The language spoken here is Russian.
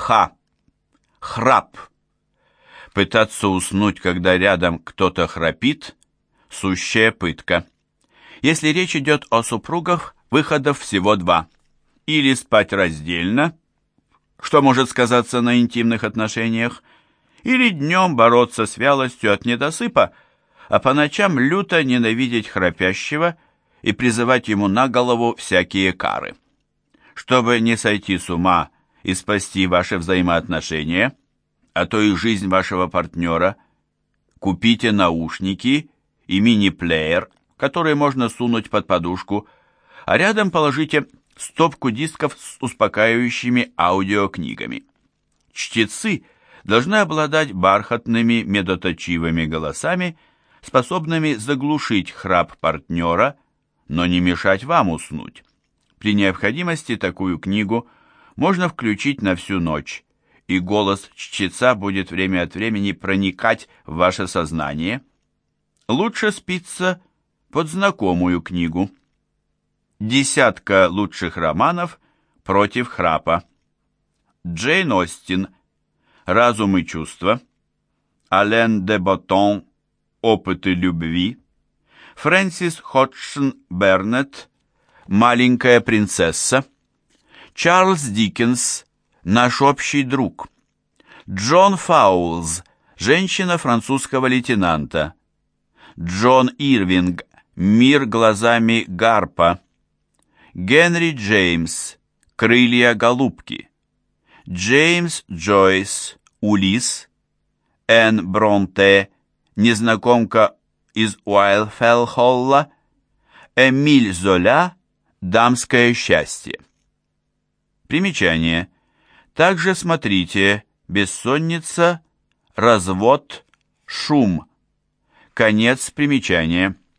Х. Храп. Пытаться уснуть, когда рядом кто-то храпит – сущая пытка. Если речь идет о супругах, выходов всего два. Или спать раздельно, что может сказаться на интимных отношениях, или днем бороться с вялостью от недосыпа, а по ночам люто ненавидеть храпящего и призывать ему на голову всякие кары. Чтобы не сойти с ума и спасти ваши взаимоотношения, а то и жизнь вашего партнера, купите наушники и мини-плеер, которые можно сунуть под подушку, а рядом положите стопку дисков с успокаивающими аудиокнигами. Чтецы должны обладать бархатными медоточивыми голосами, способными заглушить храп партнера, но не мешать вам уснуть. При необходимости такую книгу можно включить на всю ночь, и голос чтеца будет время от времени проникать в ваше сознание. Лучше спиться под знакомую книгу. Десятка лучших романов против храпа. Джейн Остин. Разум и чувства. Ален де Ботон. Опыты любви. Фрэнсис Ходжсон Бернетт. Маленькая принцесса. Чарльз Диккенс. Наш общий друг. Джон Фаулз. Женщина французского лейтенанта. Джон Ирвинг. Мир глазами Гарпа. Генри Джеймс. Крылья голубки. Джеймс Джойс. Улис. Энн Бронте. Незнакомка из Уайлфелл-Холла. Эмиль Золя. Дамское счастье. Примечание. Также смотрите «Бессонница», «Развод», «Шум». Конец примечания.